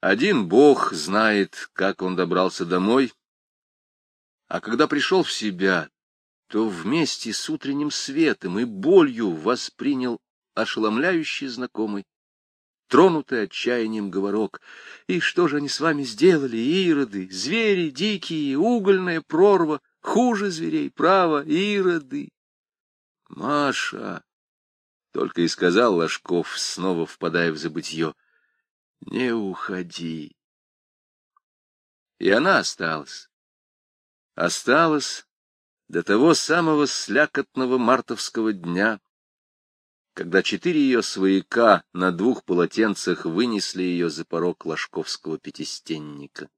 Один бог знает, как он добрался домой, а когда пришел в себя, то вместе с утренним светом и болью воспринял ошеломляющий знакомый, тронутый отчаянием говорок. И что же они с вами сделали, ироды, звери дикие, угольная прорва, хуже зверей, право, ироды? Маша, — только и сказал Ложков, снова впадая в забытье, — не уходи. И она осталась. Осталась до того самого слякотного мартовского дня, когда четыре ее свояка на двух полотенцах вынесли ее за порог ложковского пятистенника.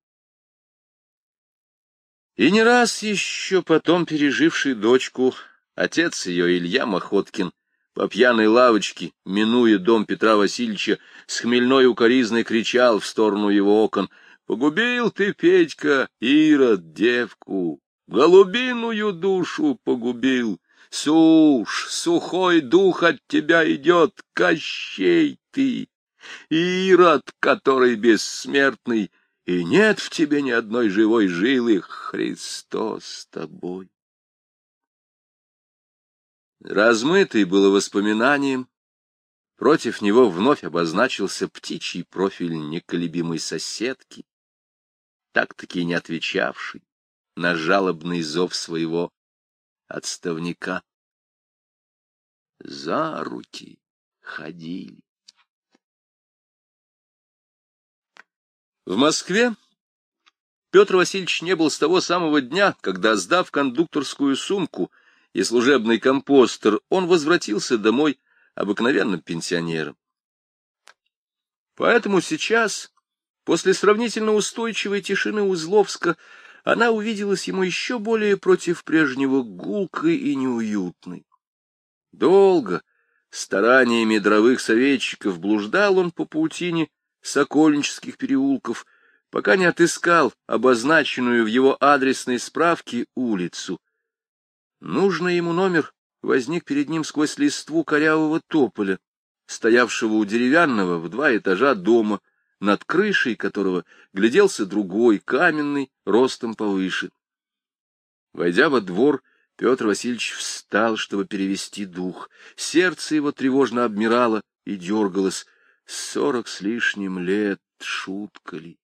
И не раз еще потом переживший дочку, отец ее Илья Мохоткин, по пьяной лавочке, минуя дом Петра Васильевича, с хмельной укоризной кричал в сторону его окон, «Погубил ты, Петька, Ирод, девку, голубиную душу погубил, Суш, сухой дух от тебя идет, Кощей ты, Ирод, который бессмертный, и нет в тебе ни одной живой жилы, Христос с тобой. Размытый было воспоминанием, против него вновь обозначился птичий профиль неколебимой соседки, так-таки не отвечавший на жалобный зов своего отставника. За руки ходили. В Москве Петр Васильевич не был с того самого дня, когда, сдав кондукторскую сумку и служебный компостер, он возвратился домой обыкновенным пенсионером. Поэтому сейчас, после сравнительно устойчивой тишины Узловска, она увиделась ему еще более против прежнего гулкой и неуютной. Долго, стараниями дровых советчиков, блуждал он по паутине сокольнических переулков, пока не отыскал обозначенную в его адресной справке улицу. Нужный ему номер возник перед ним сквозь листву корявого тополя, стоявшего у деревянного в два этажа дома, над крышей которого гляделся другой, каменный, ростом повыше. Войдя во двор, Петр Васильевич встал, чтобы перевести дух. Сердце его тревожно обмирало и дергалось. Сорок с лишним лет, шутка ли?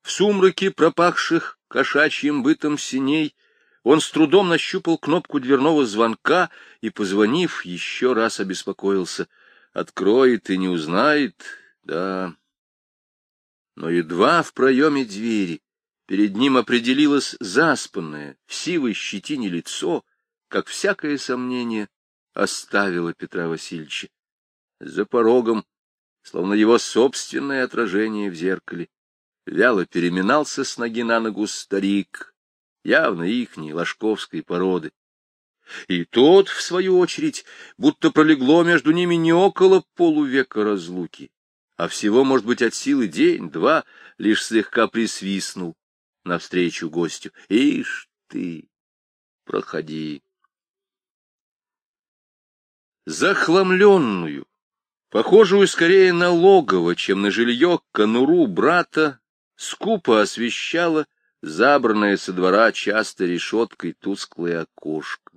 В сумраке пропахших кошачьим бытом синей он с трудом нащупал кнопку дверного звонка и, позвонив, еще раз обеспокоился. Откроет и не узнает, да. Но едва в проеме двери перед ним определилось заспанное, в сивой щетине лицо, как всякое сомнение оставило Петра Васильевича. За порогом, словно его собственное отражение в зеркале, вяло переминался с ноги на ногу старик, явно ихней ложковской породы. И тот, в свою очередь, будто пролегло между ними не около полувека разлуки, а всего, может быть, от силы день-два, лишь слегка присвистнул навстречу гостю. Ишь ты, проходи. Захламленную, похожую скорее на логово, чем на жилье, конуру брата, скупо освещала забранное со двора часто решеткой тусклое окошко.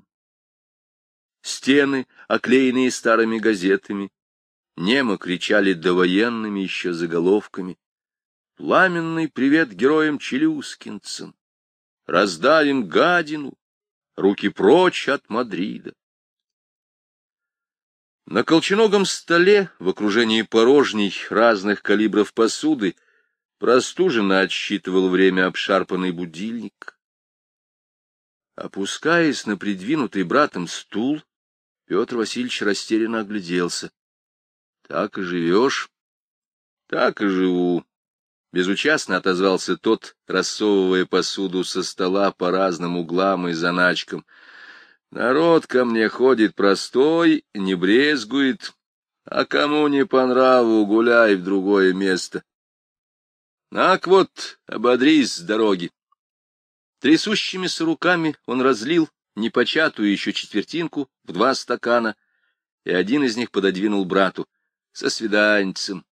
Стены, оклеенные старыми газетами, Немо кричали довоенными еще заголовками. Пламенный привет героям челюскинцам. Раздавим гадину, руки прочь от Мадрида. На колченогом столе, в окружении порожней разных калибров посуды, простуженно отсчитывал время обшарпанный будильник. Опускаясь на придвинутый братом стул, Петр Васильевич растерянно огляделся. Так и живешь? Так и живу. Безучастно отозвался тот, рассовывая посуду со стола по разным углам и заначкам. Народ ко мне ходит простой, не брезгует, а кому не по нраву, гуляй в другое место. Ак вот, ободрись с дороги. Трясущимися руками он разлил непочатую еще четвертинку в два стакана, и один из них пододвинул брату со свиданцем.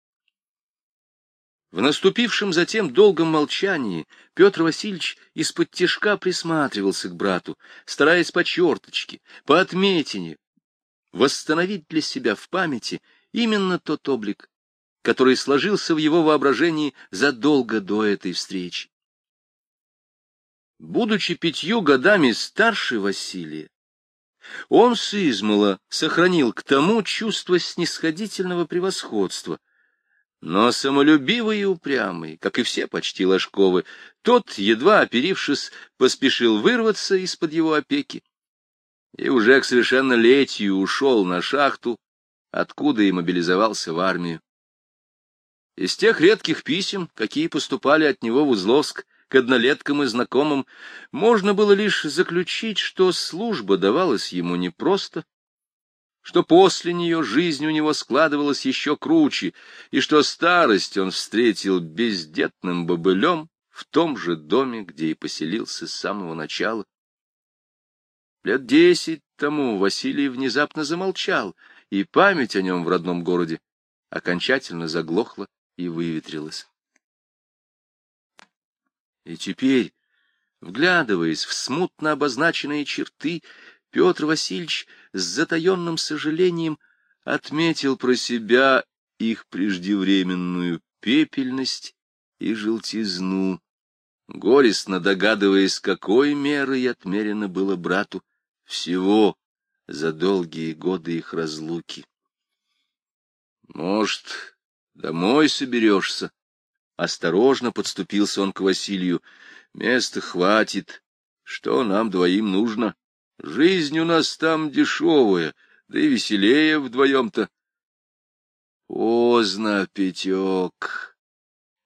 В наступившем затем долгом молчании Петр Васильевич из-под тишка присматривался к брату, стараясь по черточке, по отметине, восстановить для себя в памяти именно тот облик, который сложился в его воображении задолго до этой встречи. Будучи пятью годами старше Василия, он с измала сохранил к тому чувство снисходительного превосходства, но самолюбивый и упрямый, как и все почти Ложковы, тот, едва оперившись, поспешил вырваться из-под его опеки и уже к совершеннолетию ушел на шахту, откуда и мобилизовался в армию. Из тех редких писем, какие поступали от него в Узловск к однолеткам и знакомым, можно было лишь заключить, что служба давалась ему непросто, что после нее жизнь у него складывалась еще круче, и что старость он встретил бездетным бобылем в том же доме, где и поселился с самого начала. Лет десять тому Василий внезапно замолчал, и память о нем в родном городе окончательно заглохла и выветрилась. И теперь, вглядываясь в смутно обозначенные черты, Петр Васильевич с затаенным сожалением отметил про себя их преждевременную пепельность и желтизну, горестно догадываясь, какой мерой отмерено было брату всего за долгие годы их разлуки. Может, домой соберешься? Осторожно подступился он к Василию. Места хватит. Что нам двоим нужно? Жизнь у нас там дешевая, да и веселее вдвоем-то. Поздно, Петек.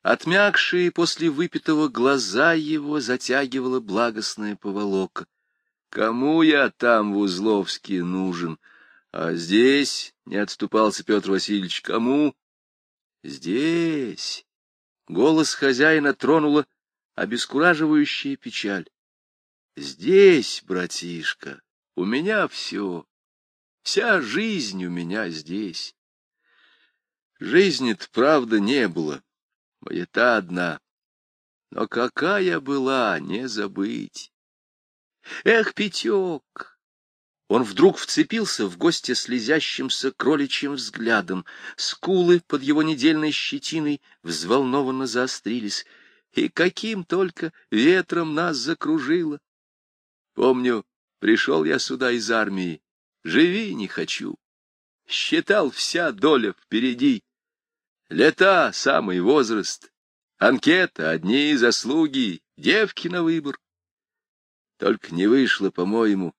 Отмякшие после выпитого глаза его затягивала благостная поволока. Кому я там в Узловске нужен? А здесь, — не отступался Петр Васильевич, — кому? Здесь. Голос хозяина тронула обескураживающая печаль. Здесь, братишка, у меня все. Вся жизнь у меня здесь. Жизни-то, правда, не было. Моя-то одна. Но какая была, не забыть. Эх, Пятек! Он вдруг вцепился в гостя слезящимся кроличьим взглядом. Скулы под его недельной щетиной взволнованно заострились. И каким только ветром нас закружило! Помню, пришел я сюда из армии. Живи не хочу. Считал вся доля впереди. Лета — самый возраст. Анкета — одни заслуги. Девки на выбор. Только не вышло, по-моему.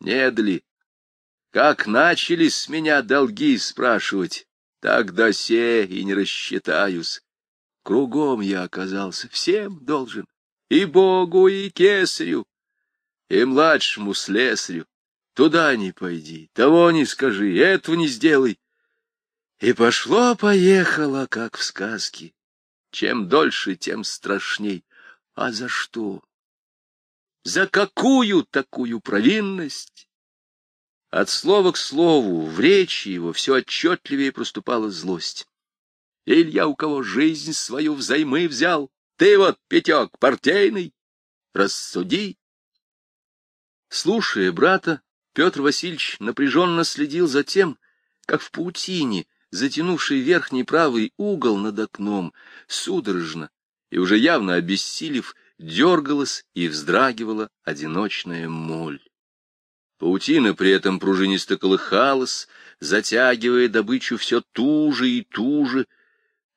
Не дали. Как начали с меня долги спрашивать, так до се и не рассчитаюсь. Кругом я оказался, всем должен. И Богу, и кесарю, и младшему слесарю. Туда не пойди, того не скажи, этого не сделай. И пошло-поехало, как в сказке. Чем дольше, тем страшней. А за что? За какую такую провинность? От слова к слову в речи его все отчетливее проступала злость. Илья у кого жизнь свою взаймы взял, ты вот, Пятек, партийный, рассуди. Слушая брата, Петр Васильевич напряженно следил за тем, как в паутине, затянувший верхний правый угол над окном, судорожно и уже явно обессилев, дергалась и вздрагивала одиночная моль. Паутина при этом пружинисто колыхалась, затягивая добычу все туже и туже,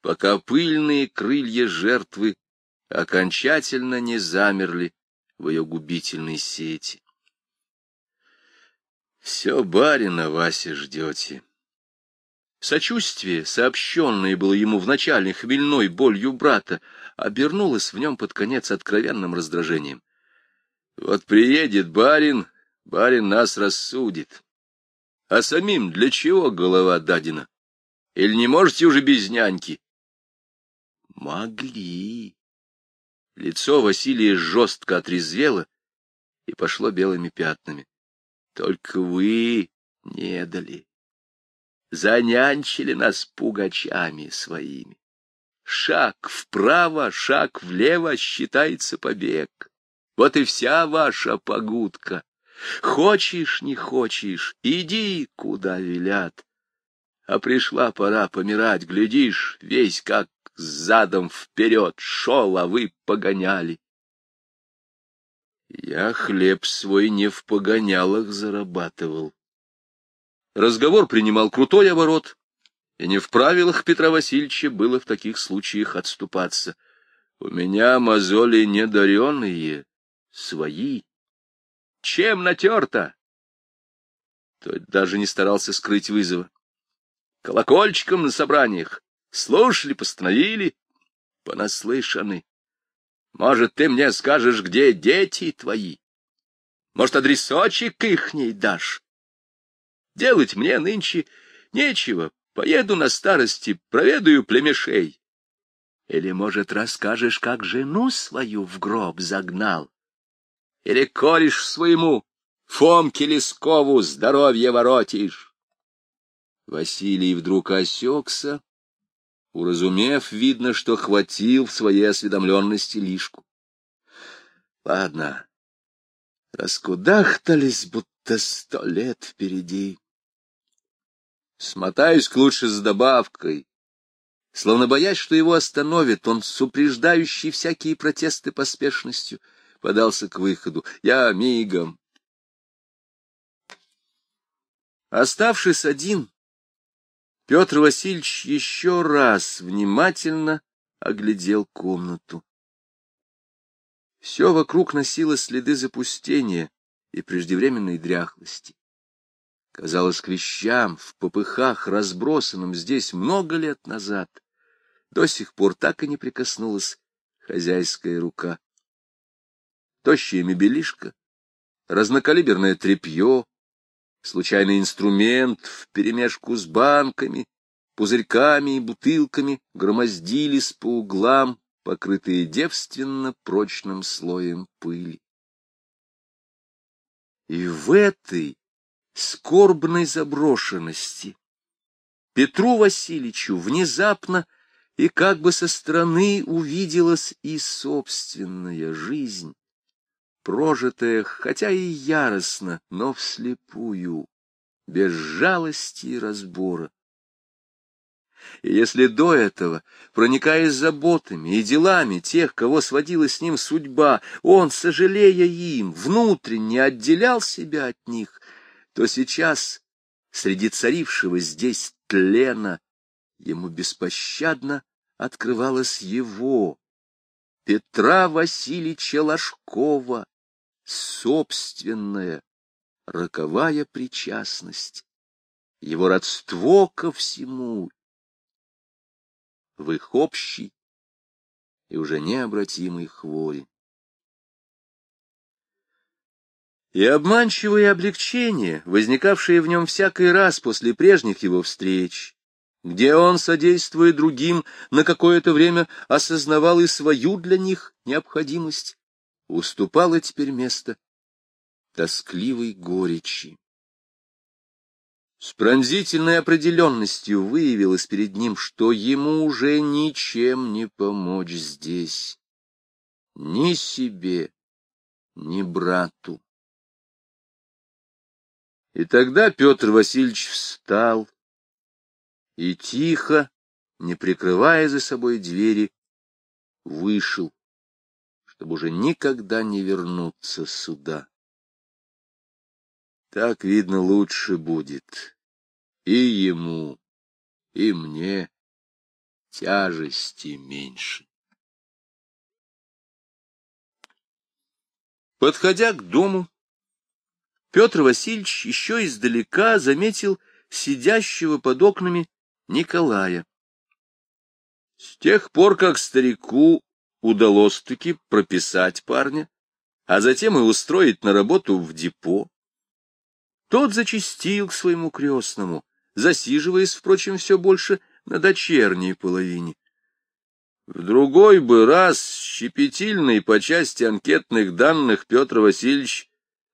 пока пыльные крылья жертвы окончательно не замерли в ее губительной сети. Все барина, Вася, ждете. Сочувствие, сообщенное было ему в начале хмельной болью брата, обернулось в нем под конец откровенным раздражением. Вот приедет барин, барин нас рассудит. А самим для чего голова дадена? Или не можете уже без няньки? Могли. Лицо Василия жестко отрезвело и пошло белыми пятнами. Только вы не дали занянчили нас пугачами своими. Шаг вправо, шаг влево считается побег. Вот и вся ваша погудка. Хочешь, не хочешь, иди, куда велят. А пришла пора помирать, глядишь, весь как задом вперед шел, а вы погоняли. Я хлеб свой не в погонялах зарабатывал. Разговор принимал крутой оборот, и не в правилах Петра Васильевича было в таких случаях отступаться. У меня мозоли недареные, свои. Чем натерто? Тот даже не старался скрыть вызова. Колокольчиком на собраниях. Слушали, постановили, понаслышаны. Может, ты мне скажешь, где дети твои? Может, адресочек ихней дашь? Делать мне нынче нечего. Поеду на старости, проведаю племешей. Или, может, расскажешь, как жену свою в гроб загнал? Или кореш своему Фомке Лескову здоровье воротишь? Василий вдруг осекся, уразумев, видно, что хватил в своей осведомленности лишку. Ладно, раскудахтались, будто сто лет впереди. Смотаюсь лучше с добавкой. Словно боясь, что его остановит, он с всякие протесты поспешностью подался к выходу. Я мигом. Оставшись один, Петр Васильевич еще раз внимательно оглядел комнату. Все вокруг носило следы запустения и преждевременной дряхлости. Казалось, клещам в попыхах, разбросанным здесь много лет назад, до сих пор так и не прикоснулась хозяйская рука. Тощая мебелишка, разнокалиберное тряпье, случайный инструмент вперемешку с банками, пузырьками и бутылками громоздились по углам, покрытые девственно прочным слоем пыли. И в этой скорбной заброшенности Петру Васильевичу внезапно и как бы со стороны увиделась и собственная жизнь, прожитая, хотя и яростно, но вслепую, без жалости и разбора. И если до этого, проникаясь заботами и делами тех, кого сводила с ним судьба, он, сожалея им, внутренне отделял себя от них, то сейчас, среди царившего здесь тлена, ему беспощадно открывалось его, Петра Васильевича Ложкова, собственная роковая причастность, его родство ко всему, в их общей и уже необратимой хвори. И обманчивое облегчение, возникавшее в нем всякий раз после прежних его встреч, где он, содействуя другим, на какое-то время осознавал и свою для них необходимость, уступало теперь место тоскливой горечи. С пронзительной определенностью выявилось перед ним, что ему уже ничем не помочь здесь, ни себе, ни брату. И тогда Петр Васильевич встал и тихо, не прикрывая за собой двери, вышел чтобы уже никогда не вернуться сюда. Так, видно, лучше будет и ему, и мне тяжести меньше. Подходя к дому, Петр Васильевич еще издалека заметил сидящего под окнами Николая. С тех пор, как старику удалось-таки прописать парня, а затем и устроить на работу в депо. Тот зачастил к своему крестному, засиживаясь, впрочем, все больше на дочерней половине. В другой бы раз щепетильный по части анкетных данных Петр Васильевич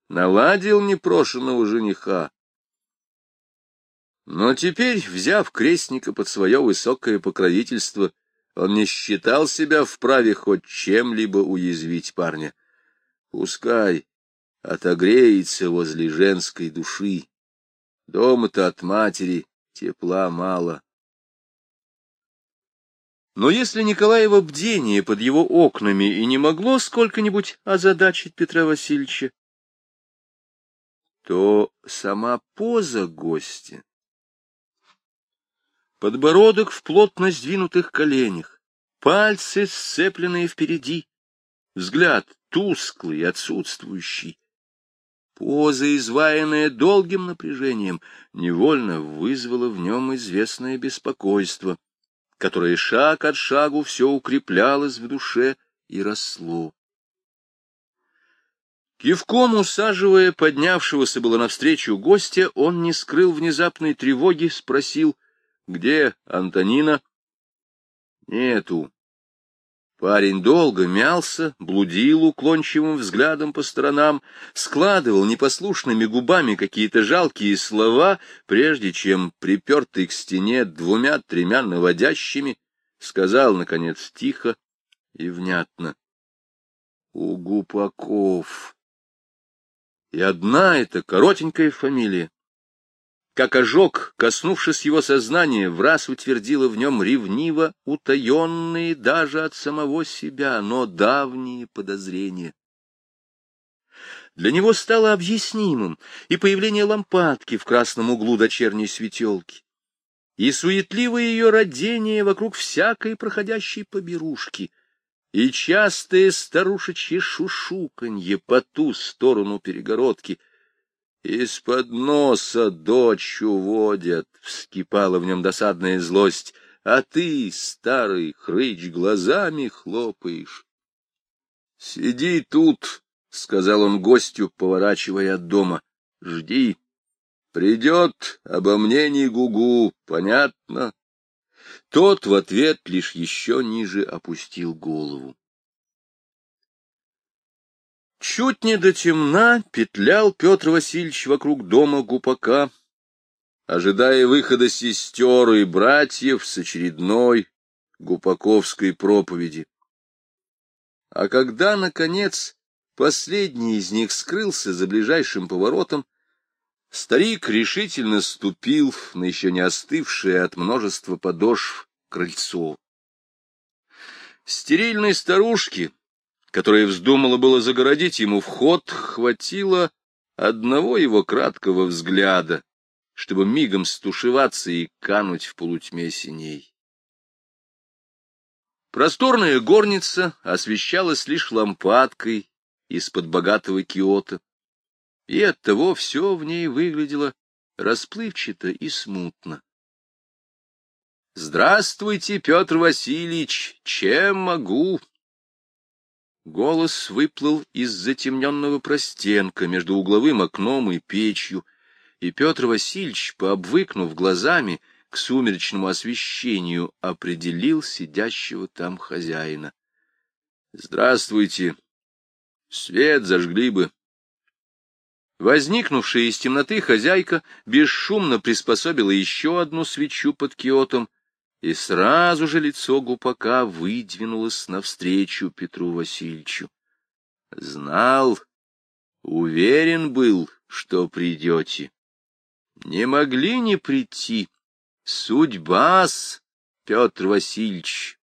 наладил непрошенного жениха. Но теперь, взяв крестника под свое высокое покровительство, Он не считал себя вправе хоть чем-либо уязвить парня. Пускай отогреется возле женской души. Дома-то от матери тепла мало. Но если Николаево бдение под его окнами и не могло сколько-нибудь озадачить Петра Васильевича, то сама поза гостя, подбородок в плотно сдвинутых коленях, пальцы сцепленные впереди, взгляд тусклый, отсутствующий, поза, изваянная долгим напряжением, невольно вызвала в нем известное беспокойство — которое шаг от шагу все укреплялось в душе и росло. Кивком усаживая поднявшегося было навстречу гостя, он не скрыл внезапной тревоги, спросил, где Антонина? — Нету, Парень долго мялся, блудил уклончивым взглядом по сторонам, складывал непослушными губами какие-то жалкие слова, прежде чем, припертый к стене двумя-тремя наводящими, сказал, наконец, тихо и внятно. — У Гупаков. И одна эта коротенькая фамилия как ожог, коснувшись его сознания, в раз утвердила в нем ревниво утаенные даже от самого себя, но давние подозрения. Для него стало объяснимым и появление лампадки в красном углу дочерней светелки, и суетливое ее родение вокруг всякой проходящей поберушки, и частое старушечье шушуканье по ту сторону перегородки — из-под носа дочь уводят, — вскипала в нем досадная злость, — а ты, старый хрыч, глазами хлопаешь. — Сиди тут, — сказал он гостю, поворачивая от дома, — жди. Придет, обо мне не гугу, понятно? Тот в ответ лишь еще ниже опустил голову. Чуть не до темна петлял Петр Васильевич вокруг дома Гупака, ожидая выхода сестер и братьев с очередной гупаковской проповеди. А когда, наконец, последний из них скрылся за ближайшим поворотом, старик решительно ступил на еще не остывшее от множества подошв крыльцо. Стерильной старушки, которая вздумала было загородить ему вход, хватило одного его краткого взгляда, чтобы мигом стушеваться и кануть в полутьме синей. Просторная горница освещалась лишь лампадкой из-под богатого киота, и оттого все в ней выглядело расплывчато и смутно. «Здравствуйте, Петр Васильевич! Чем могу?» Голос выплыл из затемненного простенка между угловым окном и печью, и Петр Васильевич, пообвыкнув глазами к сумеречному освещению, определил сидящего там хозяина. — Здравствуйте. Свет зажгли бы. Возникнувшая из темноты хозяйка бесшумно приспособила еще одну свечу под киотом и сразу же лицо гупака выдвинулось навстречу Петру Васильевичу. Знал, уверен был, что придете. Не могли не прийти. Судьба-с, Петр Васильевич,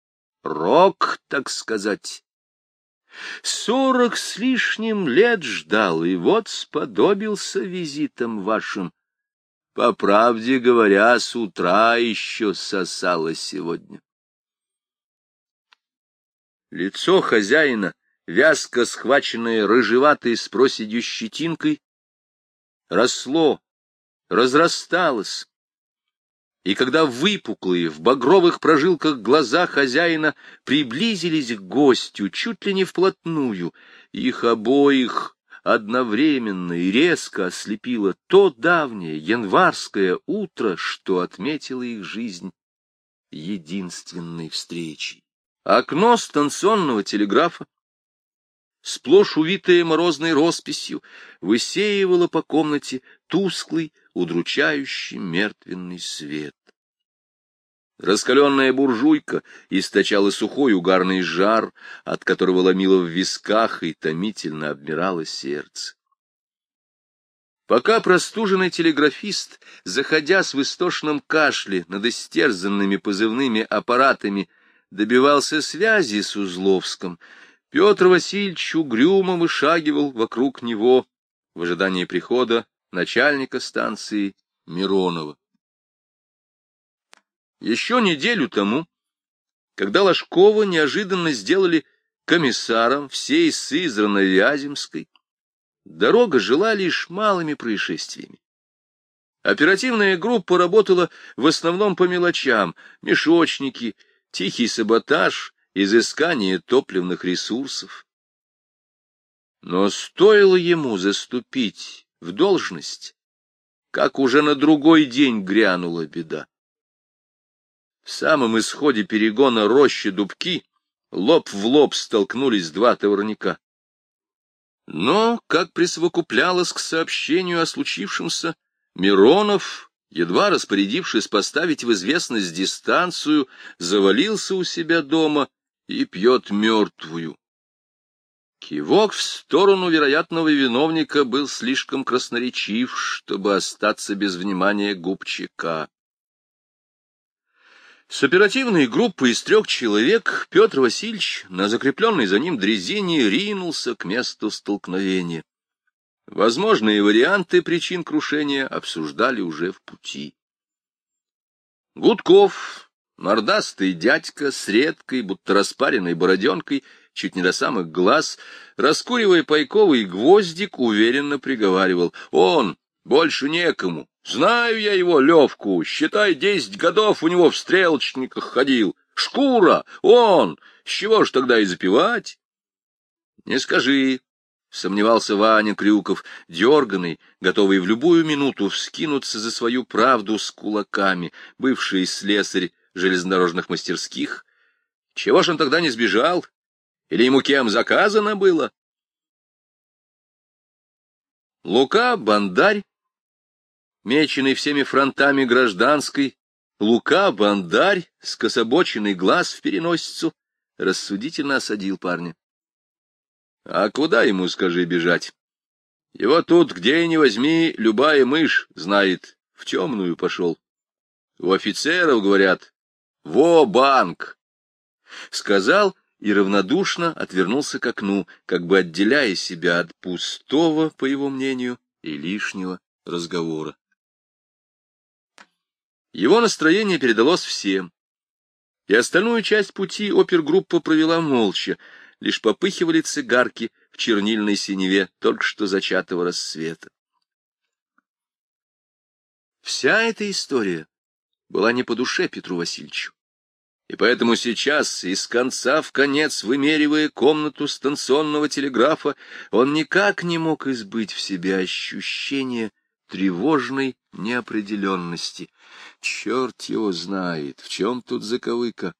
рок, так сказать. Сорок с лишним лет ждал, и вот сподобился визитом вашим. По правде говоря, с утра еще сосало сегодня. Лицо хозяина, вязко схваченное рыжеватой с проседью щетинкой, росло, разрасталось, и когда выпуклые в багровых прожилках глаза хозяина приблизились к гостю чуть ли не вплотную, их обоих одновременно и резко ослепило то давнее январское утро, что отметило их жизнь единственной встречей. Окно станционного телеграфа, сплошь увитое морозной росписью, высеивало по комнате тусклый, удручающий мертвенный свет. Раскаленная буржуйка источала сухой угарный жар, от которого ломило в висках и томительно обмирало сердце. Пока простуженный телеграфист, заходя с истошном кашле над истерзанными позывными аппаратами, добивался связи с Узловском, Петр Васильевич угрюмо вышагивал вокруг него в ожидании прихода начальника станции Миронова. Еще неделю тому, когда Ложкова неожиданно сделали комиссаром всей Сызрано-Вяземской, дорога жила лишь малыми происшествиями. Оперативная группа работала в основном по мелочам — мешочники, тихий саботаж, изыскание топливных ресурсов. Но стоило ему заступить в должность, как уже на другой день грянула беда. В самом исходе перегона рощи дубки лоб в лоб столкнулись два товарника. Но, как присовокуплялось к сообщению о случившемся, Миронов, едва распорядившись поставить в известность дистанцию, завалился у себя дома и пьет мертвую. Кивок в сторону вероятного виновника был слишком красноречив, чтобы остаться без внимания губчика. С оперативной группой из трех человек Петр Васильевич на закрепленной за ним дрезине ринулся к месту столкновения. Возможные варианты причин крушения обсуждали уже в пути. Гудков, мордастый дядька с редкой, будто распаренной бороденкой, чуть не до самых глаз, раскуривая пайковый гвоздик, уверенно приговаривал. Он, больше некому, Знаю я его, Левку, считай, десять годов у него в стрелочниках ходил. Шкура, он, с чего ж тогда и запивать? Не скажи, — сомневался Ваня Крюков, дерганный, готовый в любую минуту вскинуться за свою правду с кулаками, бывший слесарь железнодорожных мастерских. Чего ж он тогда не сбежал? Или ему кем заказано было? Лука Бандарь меченный всеми фронтами гражданской, Лука, бандарь, скособоченный глаз в переносицу, рассудительно осадил парня. — А куда ему, скажи, бежать? Его тут, где ни возьми, любая мышь знает, в темную пошел. У офицеров, говорят, во банк. Сказал и равнодушно отвернулся к окну, как бы отделяя себя от пустого, по его мнению, и лишнего разговора. Его настроение передалось всем. И остальную часть пути опергруппа провела молча, лишь попыхивали цигарки в чернильной синеве только что зачатого рассвета. Вся эта история была не по душе Петру Васильевичу. И поэтому сейчас, из конца в конец вымеривая комнату станционного телеграфа, он никак не мог избыть в себе ощущение тревожной неопределенности. Черт его знает, в чем тут заковыка.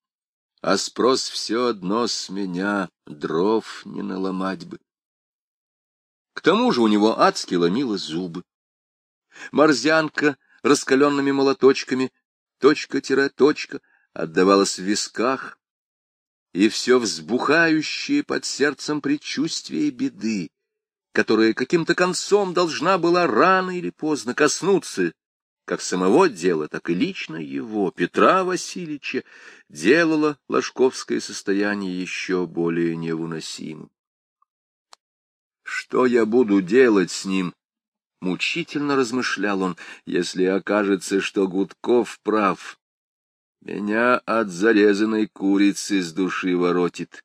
А спрос все одно с меня, дров не наломать бы. К тому же у него адски ломило зубы. Морзянка раскаленными молоточками, точка-точка, отдавалась в висках, и все взбухающее под сердцем предчувствие беды которая каким-то концом должна была рано или поздно коснуться как самого дела, так и лично его, Петра Васильевича, делала ложковское состояние еще более невыносимым. Что я буду делать с ним? Мучительно размышлял он, если окажется, что Гудков прав. Меня от зарезанной курицы с души воротит.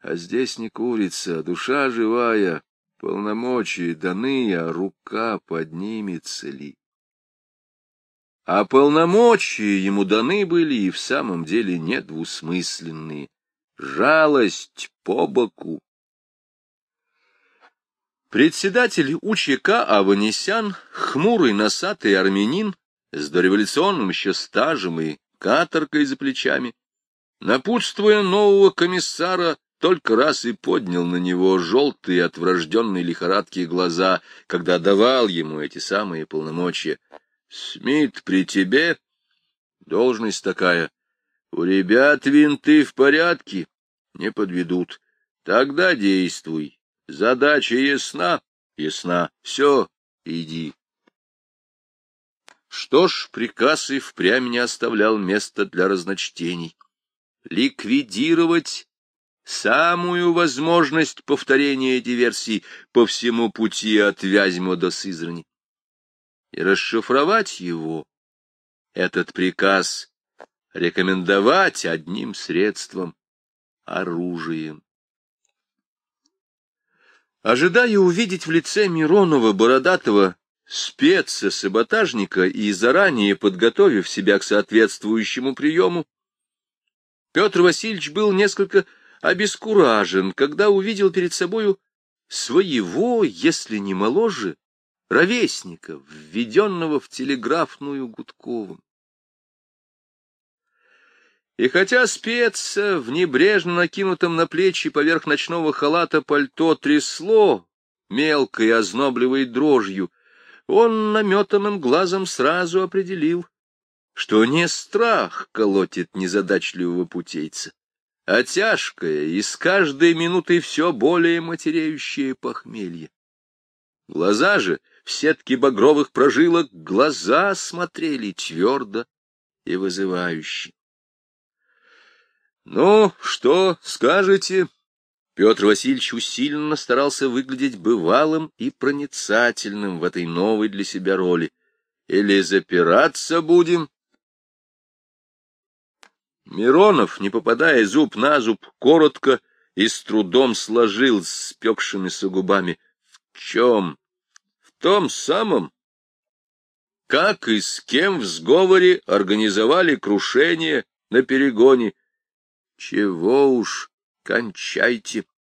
А здесь не курица, а душа живая, Полномочия даны, а рука поднимется ли? А полномочия ему даны были и в самом деле недвусмысленные. Жалость по боку. Председатель УЧК Аванесян, хмурый носатый армянин, с дореволюционным еще стажем и каторкой за плечами, напутствуя нового комиссара только раз и поднял на него желтые от врожденной лихорадки глаза, когда давал ему эти самые полномочия. — Смит при тебе? Должность такая. У ребят винты в порядке, не подведут. Тогда действуй. Задача ясна? Ясна. Все, иди. Что ж, приказ и впрямь не оставлял места для разночтений. Ликвидировать самую возможность повторения диверсий по всему пути от Вязьма до Сызрани. И расшифровать его, этот приказ, рекомендовать одним средством — оружием. Ожидая увидеть в лице Миронова бородатого спеца-саботажника и заранее подготовив себя к соответствующему приему, Петр Васильевич был несколько обескуражен, когда увидел перед собою своего, если не моложе, ровесника, введенного в телеграфную Гудковым. И хотя спец в небрежно накинутом на плечи поверх ночного халата пальто трясло мелкой ознобливой дрожью, он наметанным глазом сразу определил, что не страх колотит незадачливого путейца, а тяжкое и с каждой минутой все более матереющее похмелье. Глаза же в сетке багровых прожилок, глаза смотрели твердо и вызывающе. — Ну, что скажете? Петр Васильевич усиленно старался выглядеть бывалым и проницательным в этой новой для себя роли. Или запираться будем? Миронов, не попадая зуб на зуб, коротко и с трудом сложил с спекшимися губами. В чем? В том самом. Как и с кем в сговоре организовали крушение на перегоне? Чего уж, кончайте.